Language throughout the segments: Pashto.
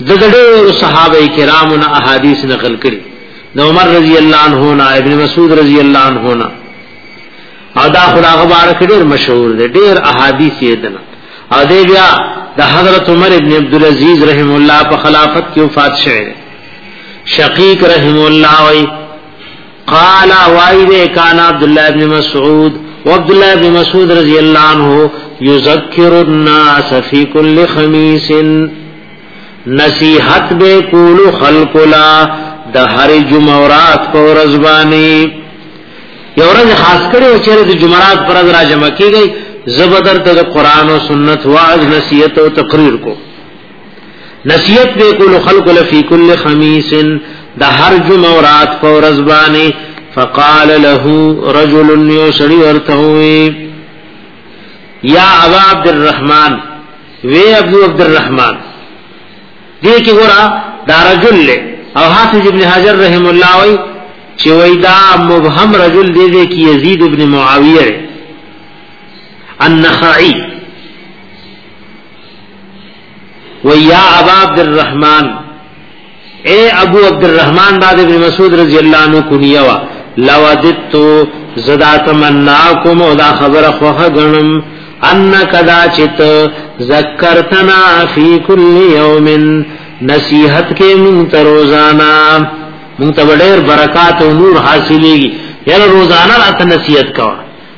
د ډېر صحابه کرامو نه احادیث نقل کړي د عمر رضی الله عنه نه ابن مسعود رضی الله عنه نه او دا خدا غبار کډیر مشهور دی ډیر احادیث یې دنا او دی بیا د حضرت عمر ابن عبد العزيز رحم الله په خلافت کې وفات شوه شقیق رحم الله وی قال وای دې کان عبد الله ابن مسعود وعبد الله ابن مسعود رضی الله عنه یذکر الناس فی کل خمیس نصیحت به کول خلق لا د هر جمعرات په ورځ باندې یو ورځ خاص کړي او چیرې د جمعرات پر ورځ راجمع کیږي زبدر ته قرآن او سنت واعظ نصیحت او تقریر کو نصیحت به کول خلق لفی کل خمیس د هر جمعه او رات په ورځ باندې فقال له رجل یسری ورته وی یا ابا عبد الرحمن وی ابو عبد الرحمن دې کې ګورا دا رجل له او حافظ ابن حجر رحم الله وی چې وی دا مبهم رجل دې دې کې یزید ابن معاویه النخعی و یا ابا عبد الرحمن اے ابو عبد الرحمن دا ابن مسعود رضی اللہ عنہ کنیه وا لودت زدا تمناکم او دا خبر خوخه غنم ان کدا چت ذکرتنا فی کل یوم نصیحت کې مون تروزانا مون ته ډېر برکات او نور حاصلېږي یره روزانه راته نصیحت کوه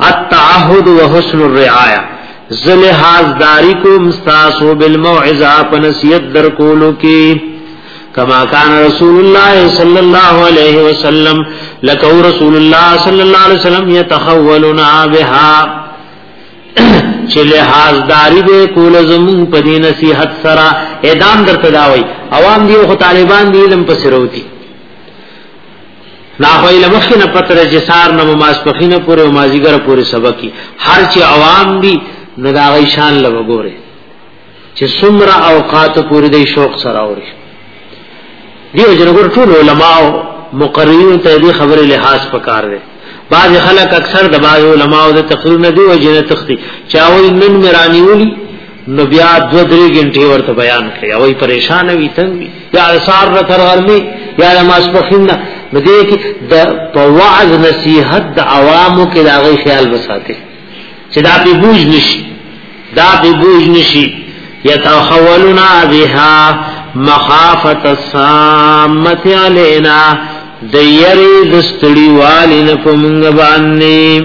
التعهد وحسن الرعايه زل حاضاری کوم تاسو بالموعظه پنسیت در کولو کې کما کان رسول الله صلی الله علیه وسلم لکو رسول الله صلی الله علیه وسلم يتخولنا بها چې له حاضاری به کول زمون په دې نصیحت سره اعدام درته داوي عوام دی او طالبان دی لم پسروتی نا خو له مخې نه پته ده چې سار نه ماسپخین پورې او مازیګر پورې سبق کی هر چې عوام دي نو دا غي شان له وګوره چې څومره اوقات پورې د شوق سره اوري دیو جنګور ټول علما او مقررین ته دې خبره لحاظ پکار دي بعض خلک اکثر د بعض علما او د تقریر نه دی او جنې تختی چاوي نن مرانی ولي نو بیا دو درې غنټې ورته بیان کړي او پریشان وي تنګ وي یا سار را تر غرمه یا ماسپخین نه نو دې کې د په وعظ نصیحت د عوامو کې دا غي خیال وساته چې دا به بوج نشي دا به بوج نشي یتحولنا بها مخافت الصامت علینا د یری د ستړي والین په مونږ باندې